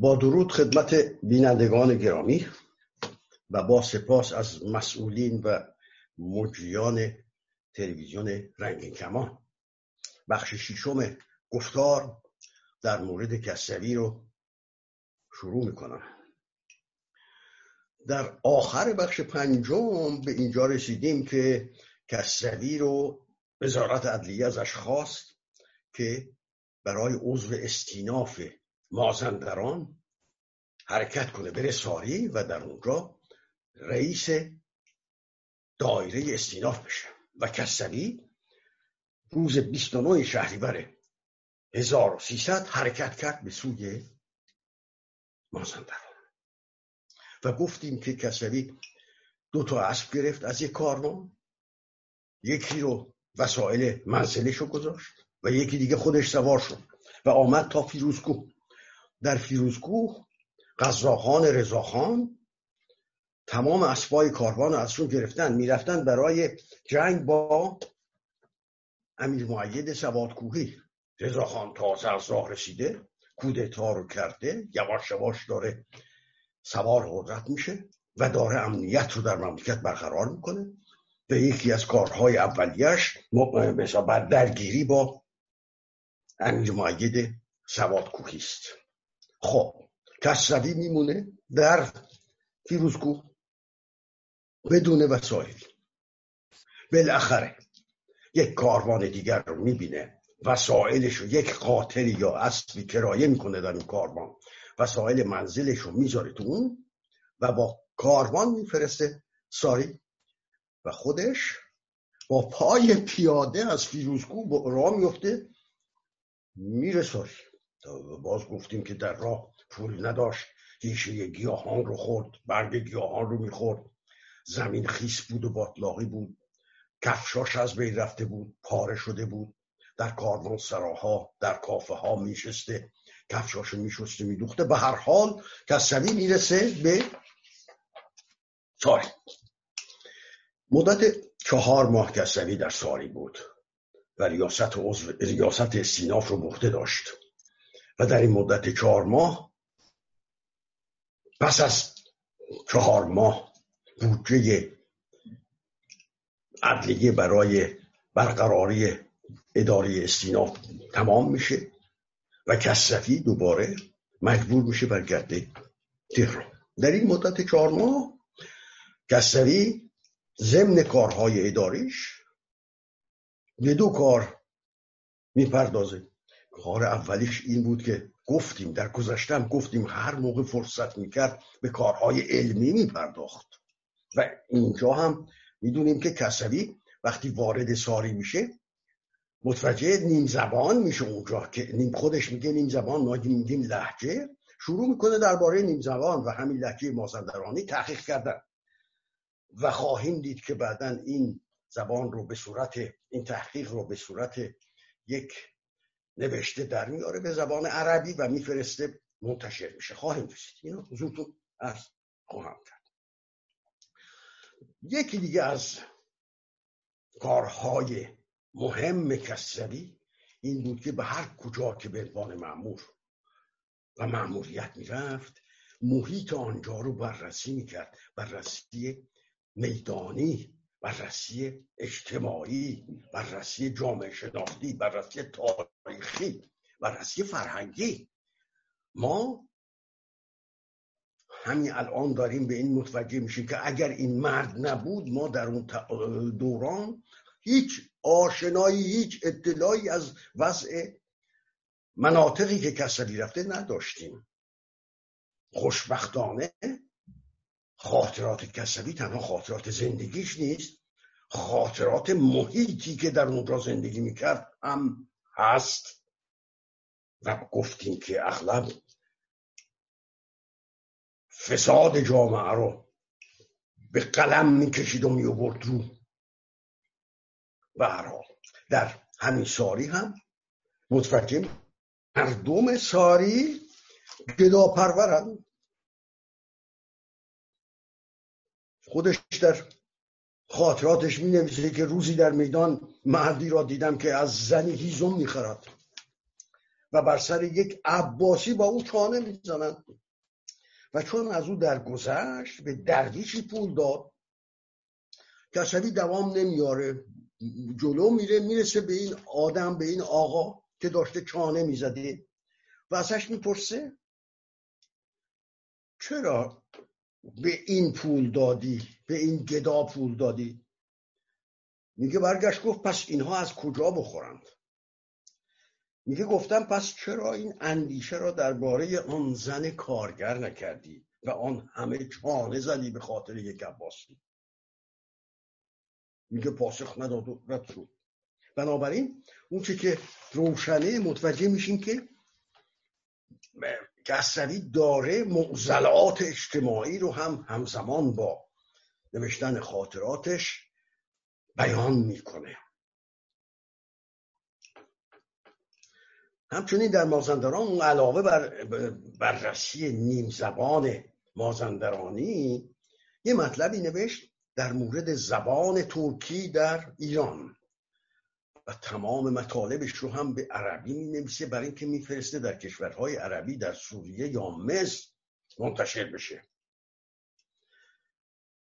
با درود خدمت بینندگان گرامی و با سپاس از مسئولین و مجریان تلویزیون رنگین کمان. بخش ششم گفتار در مورد کسوی رو شروع می‌کنم. در آخر بخش پنجم به اینجا رسیدیم که کسوی رو وزارت عدلیه ازش خواست که برای عضو استیناف مازندران حرکت کنه بره ساری و در اونجا رئیس دایره استیناف بشه. و کسوی روز 29 شهریور 1300 حرکت کرد به سوی مازندران. و گفتیم که کسوی دو تا اسب گرفت از یک کاروان یکی رو وسایل منزلش رو گذاشت و یکی دیگه خودش سوار شد و آمد تا فیروزکوه. در فیروزکوه قزاخان رضاخان تمام اسبای کاروان ازشون گرفتن می‌رفتن برای جنگ با امیر معید سوادکوهی. رضاخان تازه از راه رسیده کودتا رو کرده یواش یواش داره سوار قدرت میشه و داره امنیت رو در مملکت برقرار می‌کنه. به یکی از کارهای اولیش مثلا درگیری با امیر معید سوادکوهی است. خب کسروی میمونه در فیروزکو بدون وسایل. بالاخره یک کاروان دیگر رو می‌بینه وسایلش رو یک قاتل یا اسبی کرایه می‌کنه در این کاروان. وسایل منزلش رو می‌ذاره تو اون و با کاروان میفرسته ساری و خودش با پای پیاده از فیروزکو راه میفته میره ساری. باز گفتیم که در راه پول نداشت. ریشه گیاهان رو خورد برگ گیاهان رو می‌خورد. زمین خیس بود و باطلاقی بود. کفشاش از بین رفته بود پاره شده بود. در کاروان سراها در کافه ها میشسته کفشاشو میشسته میدوخته. به هر حال کسوی می‌رسه به ساری. مدت چهار ماه کسوی در ساری بود. و ریاست, ریاست استیناف رو بخته داشت. و در این مدت چهار ماه پس از چهار ماه بودجه عدلیه برای برقراری اداره استیناف تمام میشه و کسفی دوباره مجبور میشه برگرده تهران. در این مدت چهار ماه کسوی ضمن کارهای اداریش به دو کار می‌پردازه. کار اولیش این بود که گفتیم در گذشتم گفتیم هر موقع فرصت می‌کرد به کارهای علمی میپرداخت. و اینجا هم می‌دونیم که کسوی وقتی وارد ساری میشه متوجه نیم زبان میشه اونجا که نیم خودش میگه نیم زبان ما میگیم لحجه شروع می‌کنه درباره نیم زبان و همین لحجه مازندرانی تحقیق کردن. و خواهیم دید که بعدا این زبان رو به صورت این تحقیق رو به صورت یک نوشته در میاره به زبان عربی و میفرسته منتشر میشه. خواهیم رسید. اینو حضورتون عرض خواهم کرد. یکی دیگه از کارهای مهم کسری این بود که به هر کجا که به عنوان معمور و معموریت می‌رفت محیط آنجا رو بررسی می‌کرد. بررسی میدانی بررسی اجتماعی بررسی جامعه شناختی بررسی تاریخی بررسی فرهنگی. ما همین الان داریم به این متوجه میشیم که اگر این مرد نبود ما در اون دوران هیچ آشنایی هیچ اطلاعی از وضع مناطقی که کسری رفته نداشتیم. خوشبختانه خاطرات کسبی تنها خاطرات زندگیش نیست. خاطرات محیطی که در اونجا زندگی می‌کرد هم هست. و گفتیم که اغلب فساد جامعه رو به قلم می‌کشید و میوبرد رو برها در همین ساری هم متوجه مردم ساری گدا خودش در خاطراتش می نویسه که روزی در میدان مردی را دیدم که از زنی هیزم می‌خرد و بر سر یک عباسی با او چانه می‌زنند و چون از او درگذشت به درویشی پول داد. کسوی دوام نمیاره. جلو میره می‌رسه به این آدم به این آقا که داشته چانه می‌زده. و ازش می‌پرسه چرا به این پول دادی به این گدا پول دادی. میگه برگشت گفت پس اینها از کجا بخورند؟ میگه گفتم پس چرا این اندیشه را درباره آن زن کارگر نکردی و آن همه چانه زدی به خاطر یک عباسی؟ میگه پاسخ نداد و رد شد. بنابراین اون که روشنه متوجه میشیم که کسروی داره معضلات اجتماعی رو هم همزمان با نوشتن خاطراتش بیان می‌کنه. همچنین در مازندران علاوه بر بررسی نیم زبان مازندرانی یه مطلبی نوشت در مورد زبان ترکی در ایران. تمام مطالبش رو هم به عربی می نویسه برای اینکه میفرسته در کشورهای عربی در سوریه یا مصر منتشر بشه.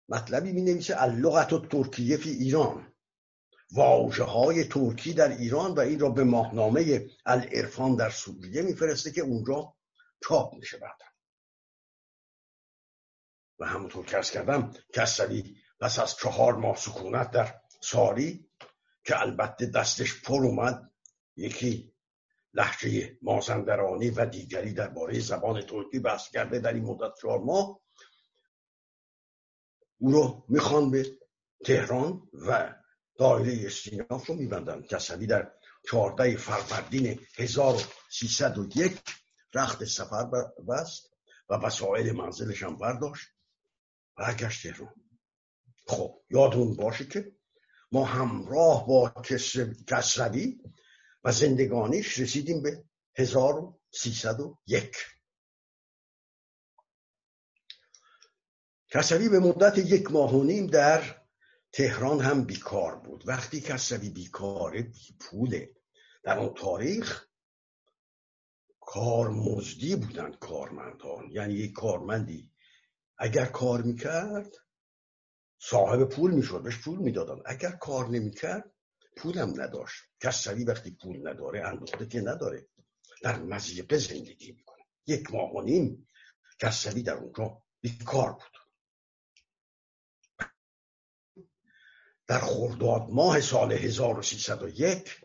مطلبی می نویسه اللغت و ترکیه فی ایران. واجه های ترکی در ایران و این را به ماهنامه الارفان در سوریه میفرسته که اونجا چاپ میشه بعد و همونطور که کردم کسری پس از چهار ماه سکونت در ساری که البته دستش پر اومد یکی لحجه مازندرانی و دیگری درباره زبان ترکی بحث کرده در این مدت چهار ماه. او رو می‌خوان به تهران و دایره استیناف رو میبندن. کسوی در چهارده فروردین 1301 رخت سفر بست و وسایل منزلش هم برداشت. برگشت تهران. خب یادون باشه که ما همراه با کسروی و زندگانیش رسیدیم به 1301 کسوی به مدت یک ماه و نیم در تهران هم بیکار بود. وقتی کسوی بیکاره بی پوله در اون تاریخ کارمزدی بودن کارمندان. یعنی یک کارمندی اگر کار می‌کرد صاحب پول می‌شد بهش پول می‌دادن. اگر کار نمی‌کرد پولم نداشت. کسوی وقتی پول نداره اندوخته که نداره. در مزیقه زندگی می‌کنه. یک ماه و نیم کسوی در اونجا بیکار بود. در خرداد ماه سال 1301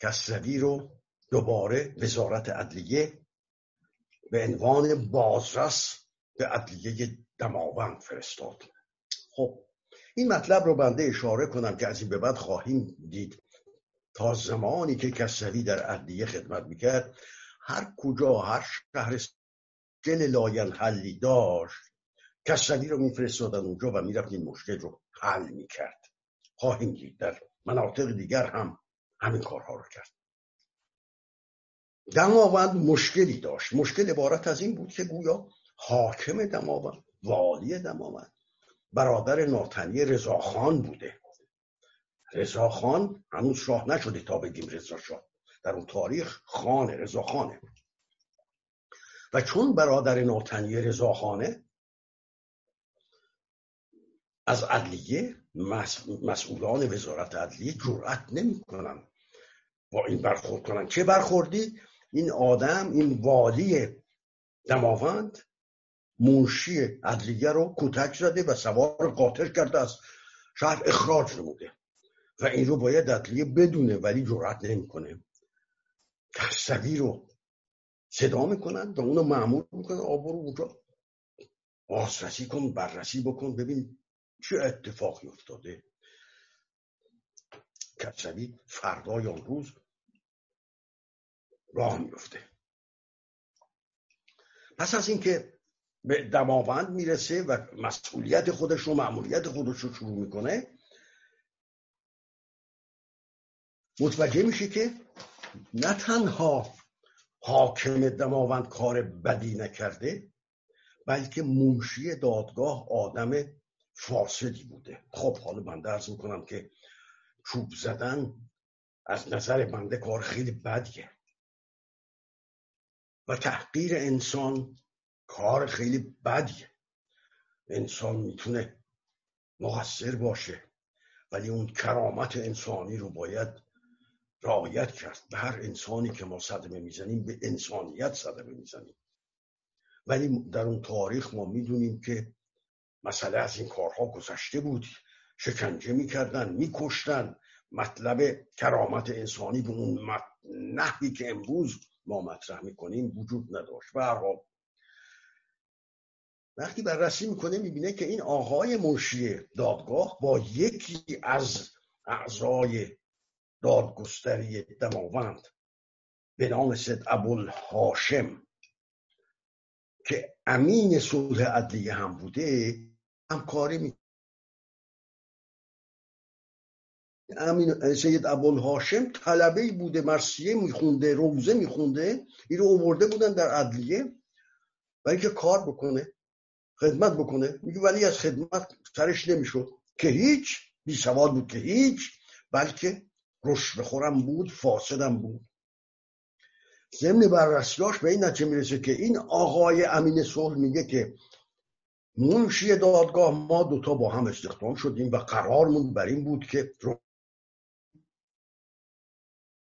کسروی رو دوباره وزارت عدلیه به عنوان بازرس به عدلیه دماوند فرستاد. خب این مطلب رو بنده اشاره کنم که از این به بعد خواهیم دید. تا زمانی که کسروی در عدلیه خدمت می‌کرد هر کجا هر شهر گل لاین حلی داشت کسروی رو میفرستادن اونجا و می‌رفت این مشکل رو حل می‌کرد. خواهیم دید در مناطق دیگر هم همین کارها رو کرد. دماوند مشکلی داشت. مشکل عبارت از این بود که گویا حاکم دماوند والی دماوند برادر ناتنی رضاخان بوده. رضاخان هنوز شاه نشده تا بگیم رضا شاه. در اون تاریخ خانه. رضاخانه و چون برادر ناتنی رضاخانه از عدلیه مسئولان وزارت عدلیه جرأت نمی‌کنن با این برخورد کنن. چه برخوردی؟ این آدم این والی دماوند منشی عدلیه رو کتک زده و سوار قاطر کرده از شهر اخراج نموده. و این رو باید عدلیه بدونه ولی جرأت نمی‌کنه. کسوی رو صدا می‌کنن و اونو معمول می‌کنن. آبرو اونجا. بازرسی کن بررسی بکن. ببین چه اتفاقی افتاده. کسوی فردای آن روز راه میفته پس از اینکه به دماوند می‌رسه و مسئولیت خودش و معمولیت خودش رو شروع می‌کنه. متوجه میشه که نه تنها حاکم دماوند کار بدی نکرده بلکه منشی دادگاه آدم فاسدی بوده. خب حالا من درز می‌کنم که چوب زدن از نظر بنده کار خیلی بدیه. و تحقیر انسان کار خیلی بدیه. انسان می‌تونه مقصر باشه ولی اون کرامت انسانی رو باید رعایت کرد. به هر انسانی که ما صدمه می‌زنیم به انسانیت صدمه می‌زنیم. ولی در اون تاریخ ما می‌دونیم که مسئله از این کارها گذشته بود. شکنجه می‌کردن میکشتن. مطلب کرامت انسانی به اون نحوی که امروز ما مطرح می‌کنیم وجود نداشت. و وقتی بررسی می‌کنه می‌بینه که این آقای منشی دادگاه با یکی از اعضای دادگستری دماوند به نام سید ابوالهاشم که امین صلح عدلیه هم بوده همکاری می سید ابوالهاشم طلبه بوده مرسیه میخونده روزه میخونده این رو بودن در عدلیه برای که کار بکنه. خدمت بکنه. میگه ولی از خدمت سرش نمی‌شد. که هیچ بی سواد بود که هیچ بلکه رشد بخورم بود فاسدم بود. ضمن بررسیاش به این نتیجه می‌رسه که این آقای امین صلح میگه که منشی دادگاه ما دوتا با هم استخدام شدیم و قرارمون بر این بود که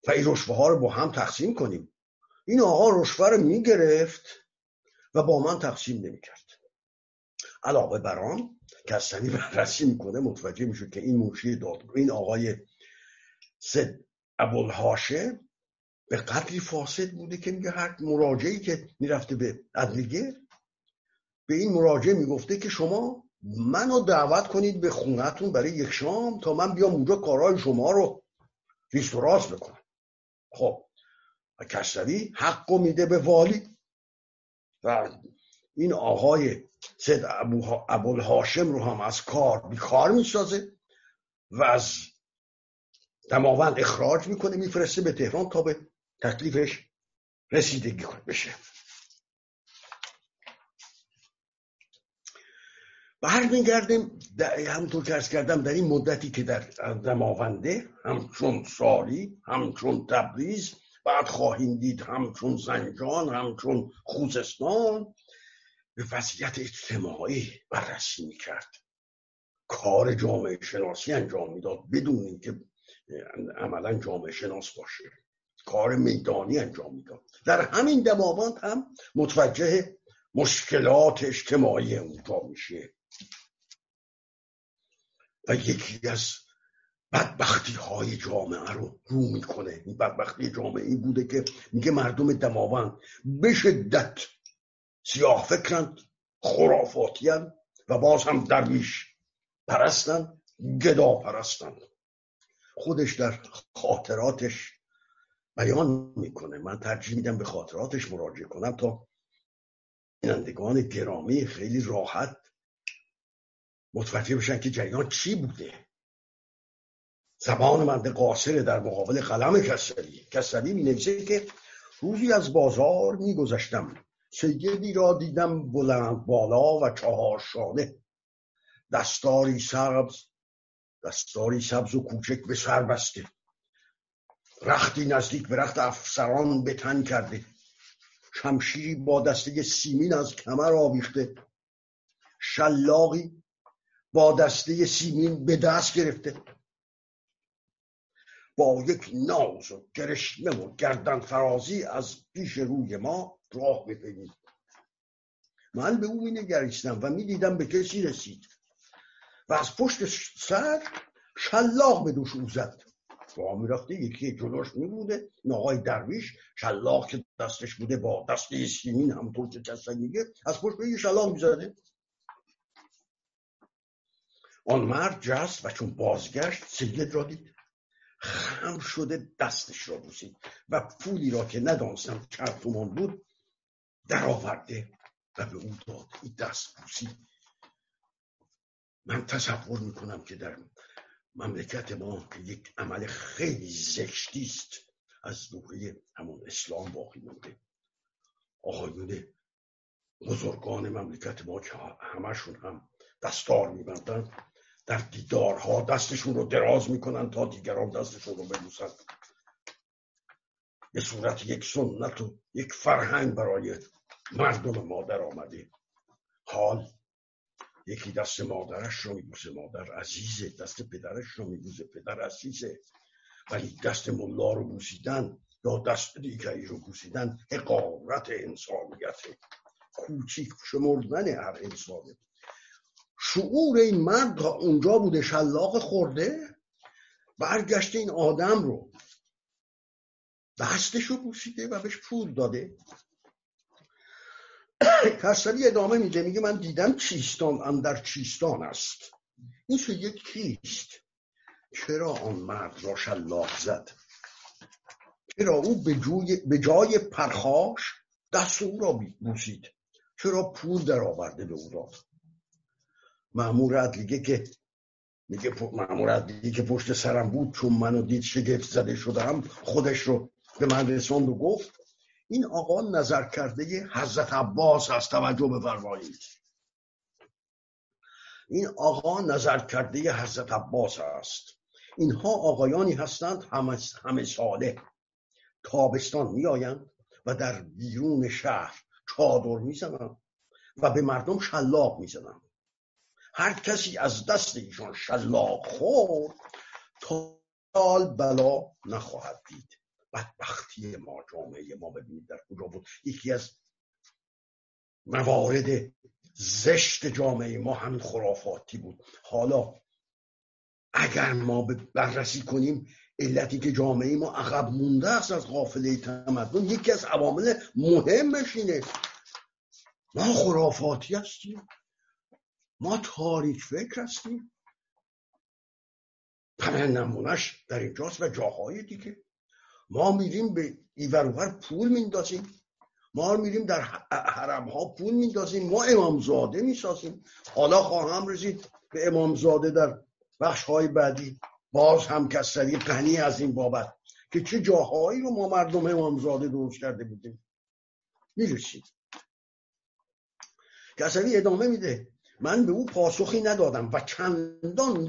و این رشوه ها رو با هم تقسیم کنیم. این آقا رشوه رو می‌گرفت و با من تقسیم نمی‌کرد. علاوه بر آن کسانی بررسی می‌کنه متوجه میشه که این منشی دادگاه این آقای سد ابوالهاشه به قدری فاسد بوده که میگه هر مراجعی که می‌رفته به عدلیه به این مراجعه می‌گفته که شما منو دعوت کنید به خونتون برای یک شام تا من بیام اونجا کارهای شما رو ریست و راست بکنم. خب کسروی حق میده به والی. و این آقای سید ابوالهاشم رو هم از کار بیکار می‌سازه و از دماوند اخراج می‌کنه میفرسته به تهران تا به تکلیفش رسیدگی بشه. برمیگردیم همونطور که ارز کردم در این مدتی که در دماونده همچون سالی همچون تبریز بعد خواهیم دید همچون زنجان همچون خوزستان به وضعیت اجتماعی بررسی می‌کرد. کار جامعه شناسی انجام می‌داد بدون اینکه عملا جامعه شناس باشه. کار میدانی انجام می‌داد. در همین دماوند هم متوجه مشکلات اجتماعی اونجا میشه. و یکی از بدبختی های جامعه رو رو می‌کنه. این بدبختی جامعه این بوده که میگه مردم دماوند به شدت سیاه فکرند خرافاتیان و باز هم درویش پرستن گدا پرستن. خودش در خاطراتش بیان می‌کنه. من ترجیح میدم به خاطراتش مراجعه کنم تا بینندگان گرامی خیلی راحت متوجه بشن که جریان چی بوده. زبان منده قاصر در مقابل قلم کسری. کسری می نویسه که روزی از بازار می گذشتم سیدی را دیدم بلند بالا و چهار شانه. دستاری سبز دستاری سبز و کوچک به سر بسته. رختی نزدیک به رخت افسران به تن کرده. شمشیری با دسته سیمین از کمر آویخته. شلاقی با دسته سیمین به دست گرفته. با یک ناز و گرشمه و گردن فرازی از پیش روی ما راه بپیمید من به او نگریستم و می‌دیدم به کسی رسید و از پشت سر شلاق به دوش او زد. راه می‌رفته یکی جلوش میبوده این آقای درویش شلاق که دستش بوده با دسته سیمین همطور که میگه از پشت به یه شلاق می‌زده. آن مرد جست و چون بازگشت سید را دید. خم شده دستش را بوسید و پولی را که ندانستم چند تومان بود درآورده و به او داد. این دست بوسی. من تصور می‌کنم که در مملکت ما یک عمل خیلی زشتی است. از دوره همون اسلام باقی مونده آقایون بزرگان مملکت ما که همشون هم دستار میبندن در دیدارها دستشون رو دراز می‌کنن تا دیگران دستشون رو ببوسن. به صورت یک سنت و یک فرهنگ برای مردم مادر آمده. حال یکی دست مادرش رو میبوسه مادر عزیزه دست پدرش رو میبوسه پدر عزیزه ولی دست ملا رو بوسیدن یا دست دیگری رو بوسیدن حقارت انسانیت کوچیک شمردن هر انسانه شعور این مرد اونجا بوده شلاق خورده برگشته این آدم رو. دستش رو بوسیده و بهش پول داده. کسری ادامه میده میگه من دیدم چیستان اندر چیستان است. این یک کیست؟ چرا آن مرد را شلاق زد؟ چرا او به, جای پرخاش دست او را بوسید چرا پول در آورده به او داد؟ معمور عدلیگه که میگه معمور عدلیگه که پشت سرم بود چون منو دید شگفت زده شدم خودش رو به من رساند و گفت. این آقا نظر کرده حضرت عباس هست توجه بفرمایید. این آقا نظر کرده حضرت عباس است. اینها آقایانی هستند همه, همه ساله. تابستان میآیند و در بیرون شهر چادر می‌زنند و به مردم شلاق می‌زنند. هر کسی از دست ایشان شلاق خورد تا بلا نخواهد دید. بدبختی ما جامعه ما ببینید در کجا بود. یکی از موارد زشت جامعه ما همین خرافاتی بود. حالا اگر ما بررسی کنیم علتی که جامعه ما عقب مونده است از قافله تمدن یکی از عوامل مهمش اینه. ما خرافاتی هستیم. ما تاریک فکر هستیم. همه نمونش در اینجاست و جاهای دیگه. ما میریم به ایور پول میندازیم. ما میریم در حرم ها پول میندازیم. ما امامزاده می‌سازیم. حالا خواهم رسید به امامزاده در بخش های بعدی. باز هم کسری غنی از این بابت که چه جاهایی رو ما مردم امامزاده درست کرده بودیم. می‌رسید کسری ادامه میده. من به او پاسخی ندادم و چندان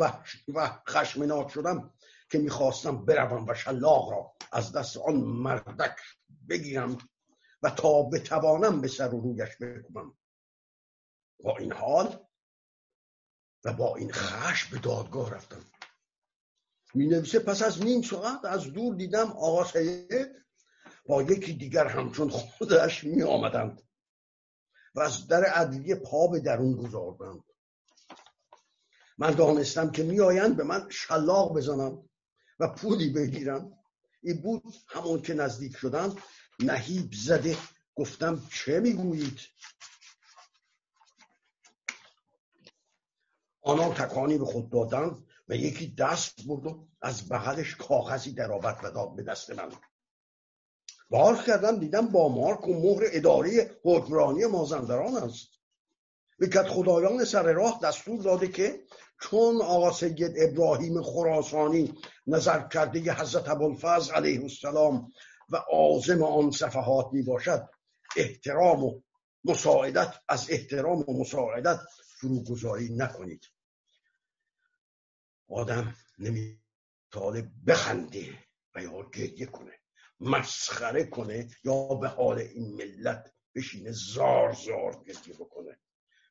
و خشمناک شدم که می‌خواستم بروم و شلاق را از دست آن مردک بگیرم و تا بتوانم به سر و رویش بکنم با این حال و با این خش به دادگاه رفتم. می نویسه پس از نیم ساعت از دور دیدم آقا سید با یکی دیگر همچون خودش می آمدند و از در عدلیه پا به درون گذاردند من دانستم که میآیند به من شلاق بزنم و پولی بگیرم این بود همون که نزدیک شدن نهیب زده. گفتم چه می‌گویید؟ آنان تکانی به خود دادن و یکی دست برد و از بغلش کاغذی در آورد و داد به دست من. باز کردم دیدم با مارک و مهر اداره حکمرانی مازندران است. به کت خدایان سر راه دستور داده که چون آقا سید ابراهیم خراسانی نظر کرده حضرت ابوالفضل علیه السلام و عازم آن صفحات می باشد احترام و مساعدت از احترام و مساعدت فروگذاری نکنید. آدم نمی‌تونه بخنده و یا گریه کنه. مسخره کنه یا به حال این ملت بشینه زار زار گریه بکنه.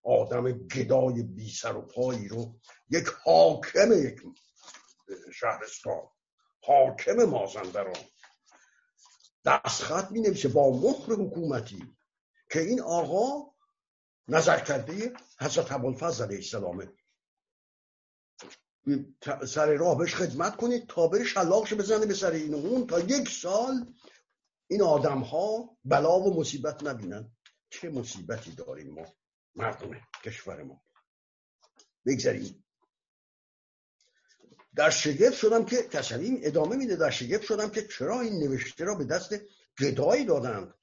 آدم گدای بی سر و پایی رو یک حاکم یک شهرستان حاکم مازندران. دستخط می نویسه با مهر حکومتی که این آقا نظر کرده حضرت ابوالفضل علیه السلامه. سر راه بهش خدمت کنید تا بره شلاقش بزنه به سر این اون تا یک سال این آدم ها بلا و مصیبت نبینن. چه مصیبتی داریم ما مردم کشور ما. بگذاریم. در شگفت شدم که کسریم ادامه میده. در شگفت شدم که چرا این نوشته را به دست گدایی دادند؟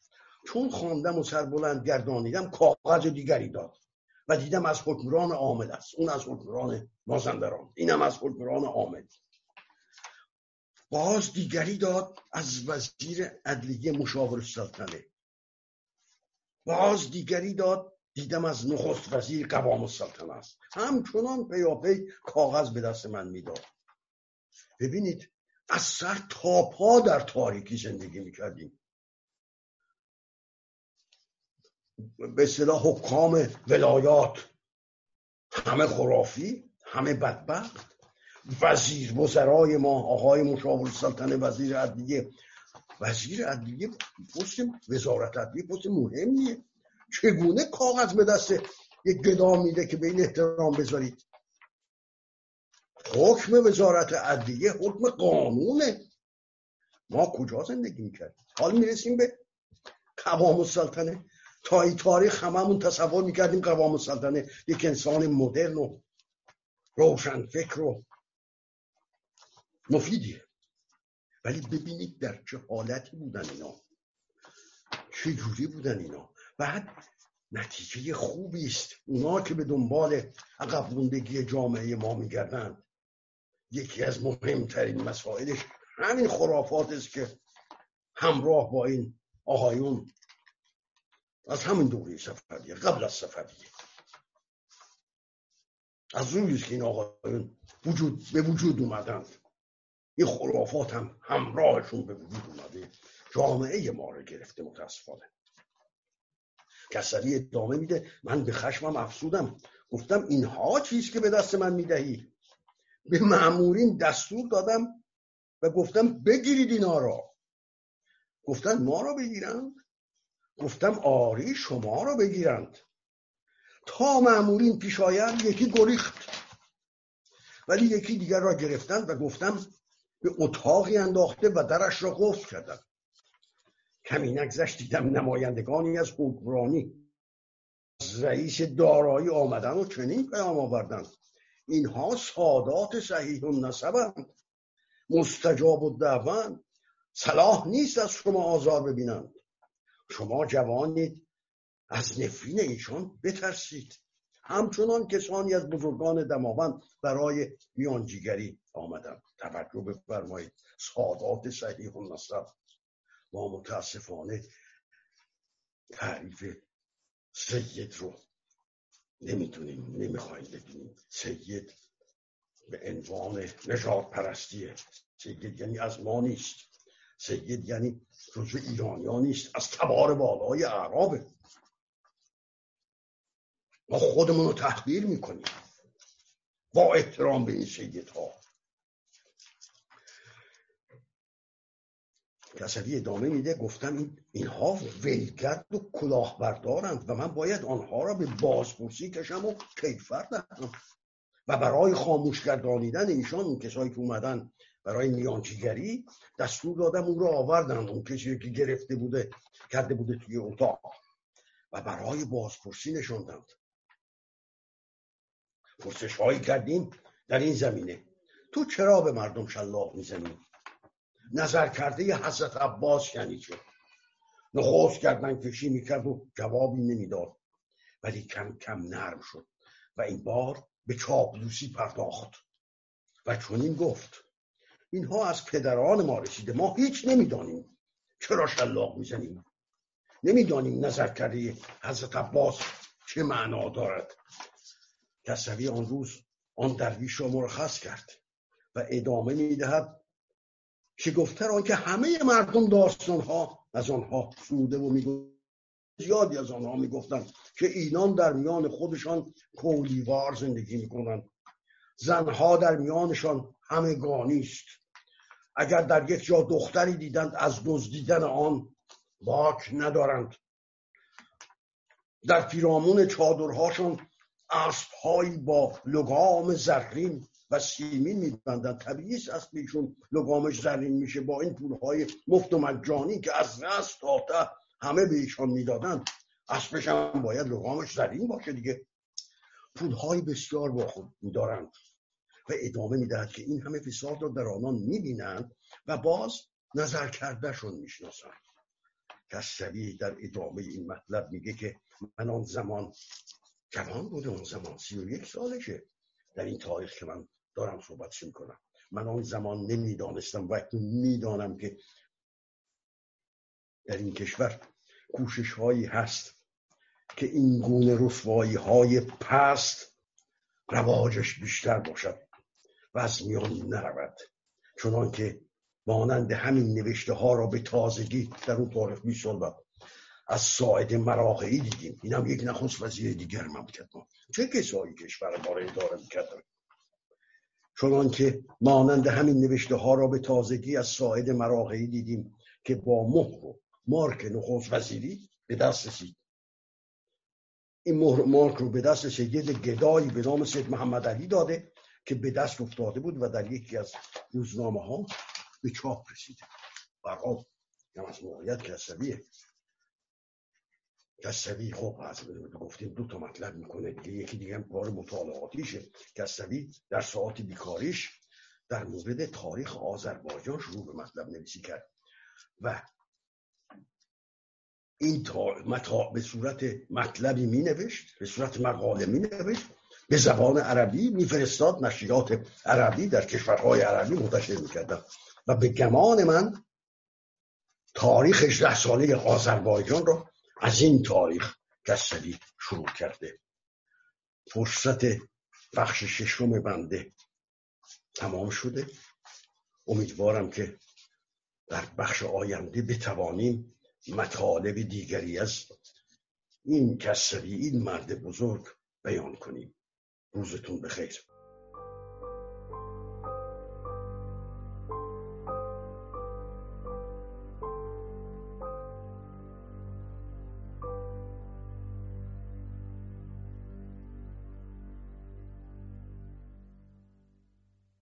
چون خواندم و سربلند گردانیدم کاغذ دیگری داد. و دیدم از حکمران عامل است. اون از حکمران مازندران. اینم از حکمران عامل باز دیگری داد از وزیر عدلیه مشاور سلطنه. باز دیگری داد دیدم از نخست وزیر قوام السلطنه است. همچنان پیاپی کاغذ به دست من می‌داد. ببینید از سر تا پا در تاریکی زندگی می‌کردیم. به اصطلاح حکام ولایات. همه خرافی همه بدبخت. وزیر وزرای ما آقای مشاور سلطنه وزیر عدلیه وزیر عدلیه پست وزارت عدلیه پست مهمیه. چگونه کاغذ به دست یک گدا میده که به این احترام بذارید؟ حکم وزارت عدلیه حکم قانونه. ما کجا زندگی می‌کردیم؟ حال می‌رسیم به قوام السلطنه؟ تا این تاریخ هممون تصور می‌کردیم قوام السلطنه یک انسان مدرن و روشن فکر و مفیدیه. ولی ببینید در چه حالتی بودن اینا. چه جوری بودن اینا. بعد نتیجه خوبی است. اونا که به دنبال عقب موندگی جامعه ما میگردند یکی از مهمترین مسائلش همین خرافات است که همراه با این آقایون از همین دوره سفریه قبل از سفریه. از روی که این آقایون وجود به وجود اومدند این خرافات هم همراهشون به وجود اومده. جامعه ما رو گرفته متاسفانه. کسری ادامه میده. من به خشمم افسودم. گفتم اینها چیز که به دست من می‌دهی؟ به معمورین دستور دادم و گفتم بگیرید اینا را. گفتن ما را بگیرند گفتم آری شما را بگیرند. تا معمورین پیش آیند یکی گریخت. ولی یکی دیگر را گرفتند و گفتم به اتاقی انداخته و درش را قفل کردن کمی نگذشت دیدم نمایندگانی از حکمرانی. از رئیس دارایی آمدن و چنین پیام آوردن. اینها سادات صحیح و نسبند مستجاب و دعوند صلاح نیست از شما آزار ببینند. شما جوانید از نفرین ایشان بترسید. همچنان کسانی از بزرگان دماوند برای میانجیگری آمدن توجه بفرمایید. سادات صحیح و نصب ما متاسفانه تعریف سید رو نمی‌تونیم نمی‌خوایم ببینیم. سید به عنوان نجات پرستیه سید یعنی از ما نیست. سید یعنی جزو ایرانیان نیست از تبار بالای اعرابه. ما خودمون رو تحقیر می‌کنیم. با احترام به این سید ها کسوی ادامه میده گفتم این اینها ولگرد و کلاهبردارند و من باید آنها را به بازپرسی کشم و کیفر دهم. و برای خاموش گردانیدن ایشان اون کسایی که اومدن برای میانچیگری دستور دادم اون رو آوردن اون کسی که گرفته بوده کرده بوده توی اتاق. و برای بازپرسی نشوندند پرسش هایی کردیم در این زمینه. تو چرا به مردم شلاق می‌زنی؟ نظر کرده حضرت عباس یعنی چه؟ نخواست کردن کشی می‌کرد و جوابی نمی‌داد. ولی کم کم نرم شد و این بار به چاپلوسی پرداخت. و چنین گفت. اینها از پدران ما رسیده. ما هیچ نمی‌دانیم. چرا شلاق می‌زنیم؟ نمی‌دانیم نظر کرده حضرت عباس چه معنا دارد. کسوی آن روز آن درویش را مرخص کرد و ادامه می‌دهد شگفتتر آنکه همه مردم داستان ها از آنها سروده و میگو زیادی از آنها می‌گفتند که اینان در میان خودشان کولیوار زندگی می‌کنند. زنها در میانشان همگانی است اگر در یک جا دختری دیدند از دزدیدن آن باک ندارند. در پیرامون چادرهاشان اسبهایی با لگام زرین و سیمین میبندن طبیعی است اسبشون لگامش زرین میشه با این پولهای مفت و مجانی که از رست تا همه به ایشان می‌دادن اسبش باید لگامش زرین باشه دیگه. پولهای بسیار با خود میدارند. و ادامه می‌دهد که این همه فساد را در آنان می‌بینند و باز نظر کردهشون می‌شناسند. کسوی در ادامه این مطلب میگه که من آن زمان جوان بوده اون زمان سی و یک سالشه. در این تاریخ که من دارم صحبتش می‌کنم. من آن زمان نمی‌دانستم و اکنون می‌دانم که در این کشور کوشش هایی هست که این گونه رسوایی های پست رواجش بیشتر باشد. و از میان نرود. چنان که مانند همین نوشته ها را به تازگی در اون تاریخ 20 سال بعد از ساعد مراقعی دیدیم. این هم یک نخست وزیر دیگر مملکت ما. چه کسایی کشور ما را اداره می‌کردن چون که مانند همین نوشته ها را به تازگی از ساعد مراقعی دیدیم که با مهر و مارک نخست وزیری به دست رسید. این مهر مارک رو به دست سید گدایی به نام سید محمد علی داده. که به دست افتاده بود و در یکی از روزنامه ها به چاپ رسیده برای هم از موقعیت کسبیه کسوی خب از گفتیم دو تا مطلب می‌کنه دیگه یکی دیگه هم کار مطالعاتیشه. کسوی در ساعت بیکاریش در مورد تاریخ آذربایجان شروع به مطلب نویسی کرد و این تا به صورت مطلبی می نوشت به صورت مقاله می به زبان عربی میفرستاد نشریات عربی در کشورهای عربی منتشر می‌کردن. و به گمان من تاریخ 18 ساله آذربایجان را از این تاریخ کسلی شروع کرده. فرصت بخش ششم بنده تمام شده. امیدوارم که در بخش آینده بتوانیم مطالب دیگری از این کسری این مرد بزرگ بیان کنیم. onze toen begrepen